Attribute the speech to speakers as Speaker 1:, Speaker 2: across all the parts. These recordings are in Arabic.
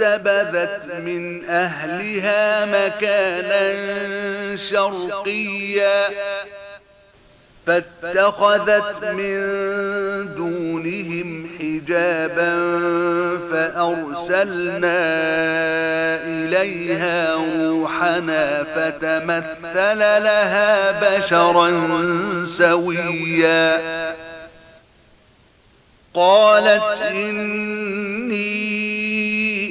Speaker 1: انتبذت من أهلها مكانا شرقيا. فاتخذت من دونهم حجابا فأرسلنا إليها روحنا فتمثل لها بشرا سويا. قالت إني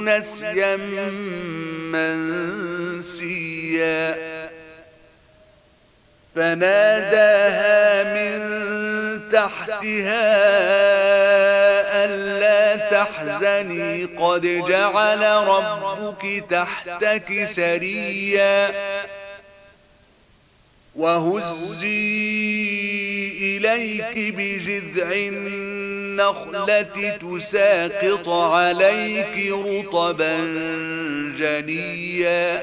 Speaker 1: نسيا منسيا. فناداها من تحتها ألا تحزني. قد جعل ربك تحتك سريا. وهزي إليك بجذع النخلة تساقط عليك رطبا جنيا.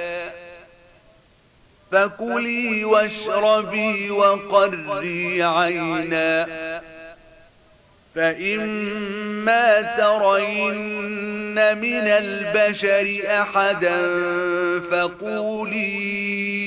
Speaker 1: فكلي واشربي وقري عينا. فإما ترين من البشر أحدا فقولي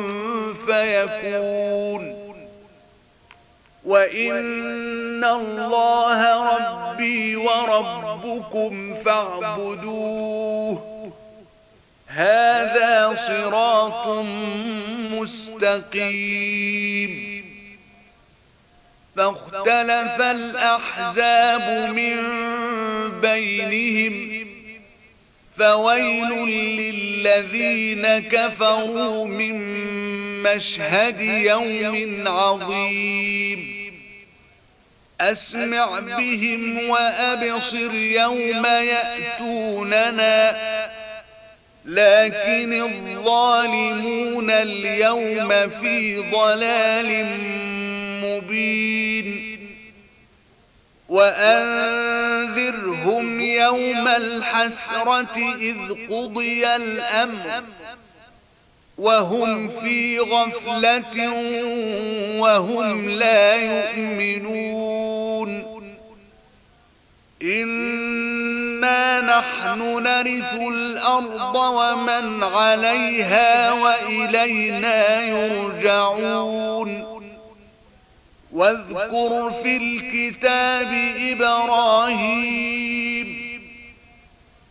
Speaker 1: فيكون وإن الله ربي وربكم فاعبدوه. هذا صراط مستقيم. فاختلف الأحزاب من بينهم. فويل للذين كفروا من مشهد يوم عظيم. أسمع بهم وأبصر يوم يأتوننا. لكن الظالمون اليوم في ضلال مبين. وأنذرهم يوم الحسرة إذ قضي الأمر. وهم في غفلة وهم لا يؤمنون. إنا نحن نرث الأرض ومن عليها وإلينا يرجعون. واذكر في الكتاب إبراهيم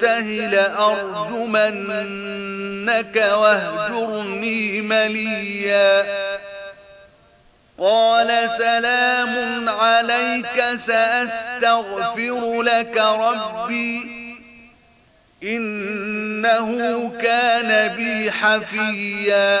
Speaker 1: تنته لأرجمنك واهجرني مليا. قال سلام عليك سأستغفر لك ربي. إنه كان بي حفيا.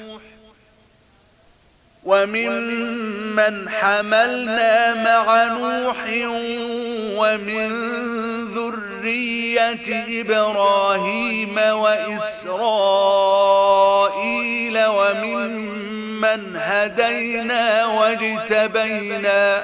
Speaker 1: وممن حملنا مع نوح ومن ذرية إبراهيم وإسرائيل وممن هدينا واجتبينا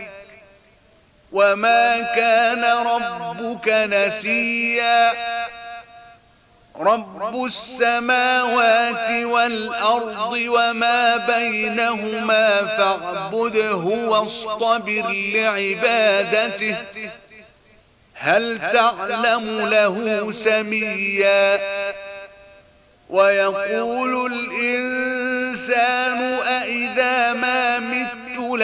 Speaker 1: وما كان ربك نسيا. رب السماوات والأرض وما بينهما فاعبده واصطبر لعبادته. هل تعلم له سميا؟ ويقول الإنسان أئذا ما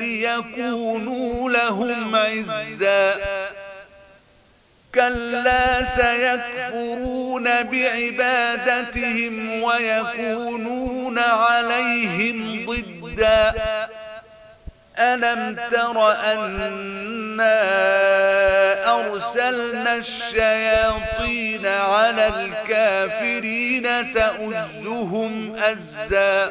Speaker 1: ليكونوا لهم عزا. كلا سيكفرون بعبادتهم ويكونون عليهم ضدا. ألم تر أنا أرسلنا الشياطين على الكافرين تأزهم أزا؟